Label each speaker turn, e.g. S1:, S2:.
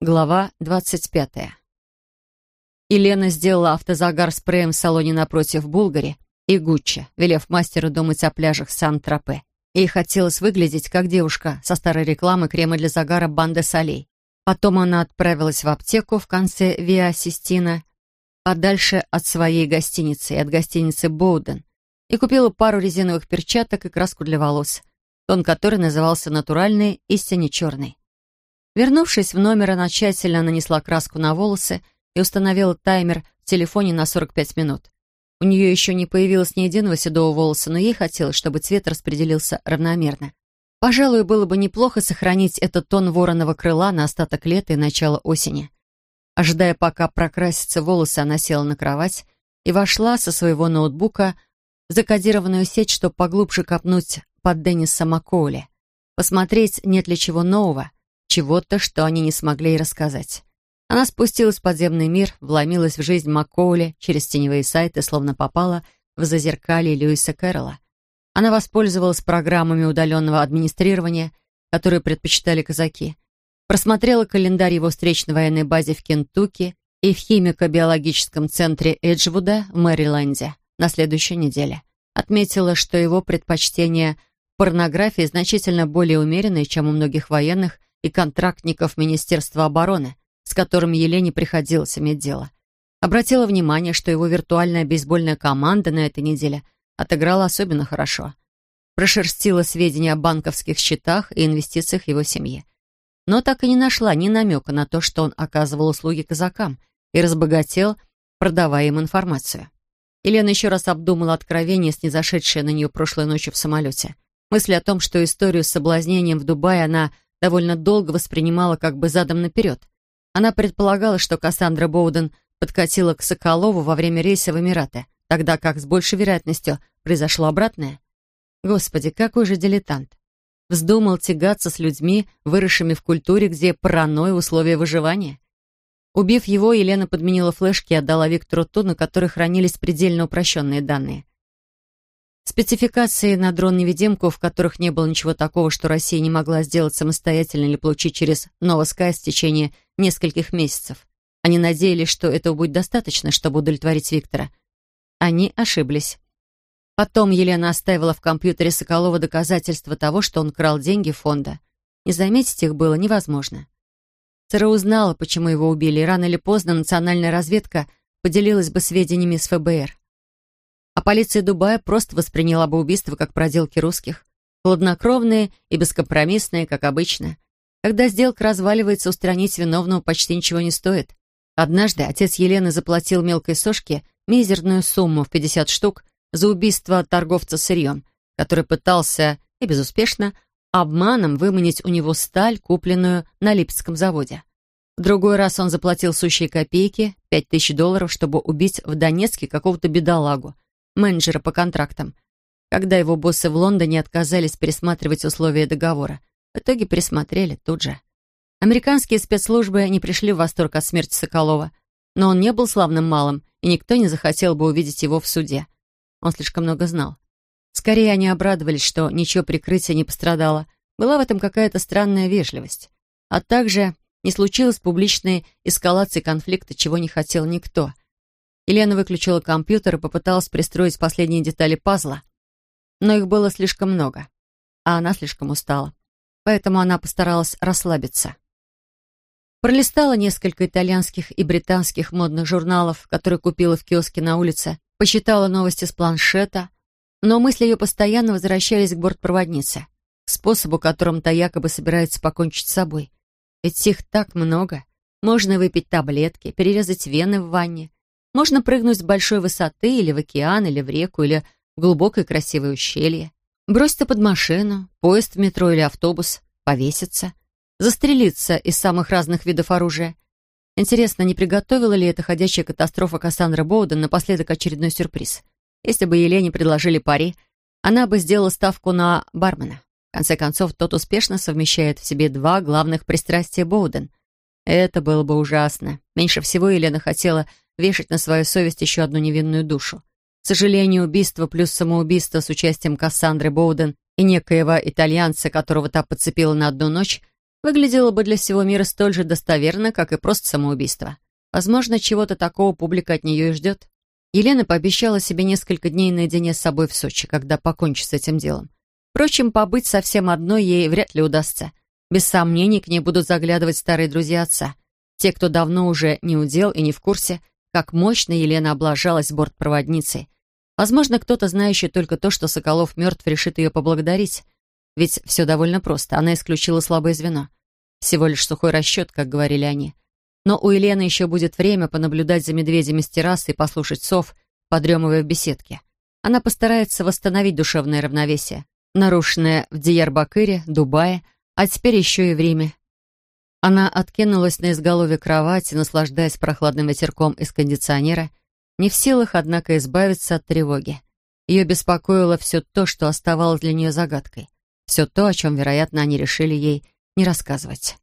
S1: Глава двадцать пятая. Елена сделала автозагар спреем в салоне напротив Булгари и Гуччи, велев мастеру думать о пляжах Сан-Тропе. Ей хотелось выглядеть как девушка со старой рекламы крема для загара Банде Солей. Потом она отправилась в аптеку в конце Виа Систина, подальше от своей гостиницы и от гостиницы Боуден, и купила пару резиновых перчаток и краску для волос, тон которой назывался натуральный и сине-черный. Вернувшись в номер, она тщательно нанесла краску на волосы и установила таймер в телефоне на 45 минут. У нее еще не появилось ни единого седого волоса, но ей хотелось, чтобы цвет распределился равномерно. Пожалуй, было бы неплохо сохранить этот тон вороного крыла на остаток лета и начало осени. Ожидая, пока прокрасятся волосы, она села на кровать и вошла со своего ноутбука в закодированную сеть, чтобы поглубже копнуть под Денниса Маккоули, посмотреть, нет ли чего нового, чего-то, что они не смогли ей рассказать. Она спустилась в подземный мир, вломилась в жизнь Маккоули через теневые сайты, словно попала в зазеркалье Льюиса Кэрролла. Она воспользовалась программами удаленного администрирования, которые предпочитали казаки, просмотрела календарь его встреч на военной базе в Кентукки и в химико-биологическом центре Эджвуда в Мэриленде на следующей неделе. Отметила, что его предпочтения в порнографии значительно более умеренные, чем у многих военных и контрактников Министерства обороны, с которыми Елене приходилось иметь дело. Обратила внимание, что его виртуальная бейсбольная команда на этой неделе отыграла особенно хорошо. Прошерстила сведения о банковских счетах и инвестициях его семьи. Но так и не нашла ни намека на то, что он оказывал услуги казакам и разбогател, продавая им информацию. Елена еще раз обдумала откровение, снизошедшее на нее прошлой ночью в самолете. Мысль о том, что историю с соблазнением в Дубае она довольно долго воспринимала как бы задом наперед. Она предполагала, что Кассандра Боуден подкатила к Соколову во время рейса в Эмираты, тогда как с большей вероятностью произошло обратное. Господи, какой же дилетант. Вздумал тягаться с людьми, выросшими в культуре, где паранойя — условия выживания. Убив его, Елена подменила флешки и отдала Виктору ту, на которой хранились предельно упрощенные данные. Спецификации на дрон-невидимку, в которых не было ничего такого, что Россия не могла сделать самостоятельно или получить через Новоскай в течение нескольких месяцев. Они надеялись, что этого будет достаточно, чтобы удовлетворить Виктора. Они ошиблись. Потом Елена оставила в компьютере Соколова доказательства того, что он крал деньги фонда. Не заметить их было невозможно. ЦРУ узнала, почему его убили, и рано или поздно национальная разведка поделилась бы сведениями с ФБР а полиция Дубая просто восприняла бы убийство как проделки русских. Хладнокровные и бескомпромиссные, как обычно. Когда сделка разваливается, устранить виновного почти ничего не стоит. Однажды отец Елены заплатил мелкой сошке мизерную сумму в 50 штук за убийство торговца сырьем, который пытался, и безуспешно, обманом выманить у него сталь, купленную на Липецком заводе. В другой раз он заплатил сущие копейки, 5000 долларов, чтобы убить в Донецке какого-то бедолагу, менеджера по контрактам, когда его боссы в Лондоне отказались пересматривать условия договора. В итоге пересмотрели тут же. Американские спецслужбы не пришли в восторг от смерти Соколова, но он не был славным малым, и никто не захотел бы увидеть его в суде. Он слишком много знал. Скорее, они обрадовались, что ничего прикрытия не пострадало. Была в этом какая-то странная вежливость. А также не случилось публичной эскалации конфликта, чего не хотел никто — Елена выключила компьютер и попыталась пристроить последние детали пазла. Но их было слишком много, а она слишком устала. Поэтому она постаралась расслабиться. Пролистала несколько итальянских и британских модных журналов, которые купила в киоске на улице, почитала новости с планшета, но мысли ее постоянно возвращались к бортпроводнице, к способу, которым та якобы собирается покончить с собой. Ведь их так много. Можно выпить таблетки, перерезать вены в ванне, можно прыгнуть с большой высоты или в океан, или в реку, или в глубокое красивое ущелье. Броситься под машину, поезд в метро или автобус, повеситься, застрелиться из самых разных видов оружия. Интересно, не приготовила ли эта ходячая катастрофа Кассандра Боуден напоследок очередной сюрприз? Если бы Елене предложили пари, она бы сделала ставку на бармена. В конце концов, тот успешно совмещает в себе два главных пристрастия Боуден. Это было бы ужасно. Меньше всего Елена хотела вешать на свою совесть еще одну невинную душу. К сожалению, убийство плюс самоубийство с участием Кассандры Боуден и некоего итальянца, которого та подцепила на одну ночь, выглядело бы для всего мира столь же достоверно, как и просто самоубийство. Возможно, чего-то такого публика от нее и ждет. Елена пообещала себе несколько дней наедине с собой в Сочи, когда покончит с этим делом. Впрочем, побыть совсем одной ей вряд ли удастся. Без сомнений, к ней будут заглядывать старые друзья отца. Те, кто давно уже не удел и не в курсе, как мощно Елена облажалась бортпроводницей. Возможно, кто-то, знающий только то, что Соколов мертв, решит ее поблагодарить. Ведь все довольно просто. Она исключила слабое звено. Всего лишь сухой расчет, как говорили они. Но у Елены еще будет время понаблюдать за медведями с террасы и послушать сов, подремывая в беседке. Она постарается восстановить душевное равновесие, нарушенное в Диярбакыре, Дубае, а теперь еще и в Риме. Она откинулась на изголовье кровати, наслаждаясь прохладным ветерком из кондиционера, не в силах, однако, избавиться от тревоги. Ее беспокоило все то, что оставалось для нее загадкой. Все то, о чем, вероятно, они решили ей не рассказывать.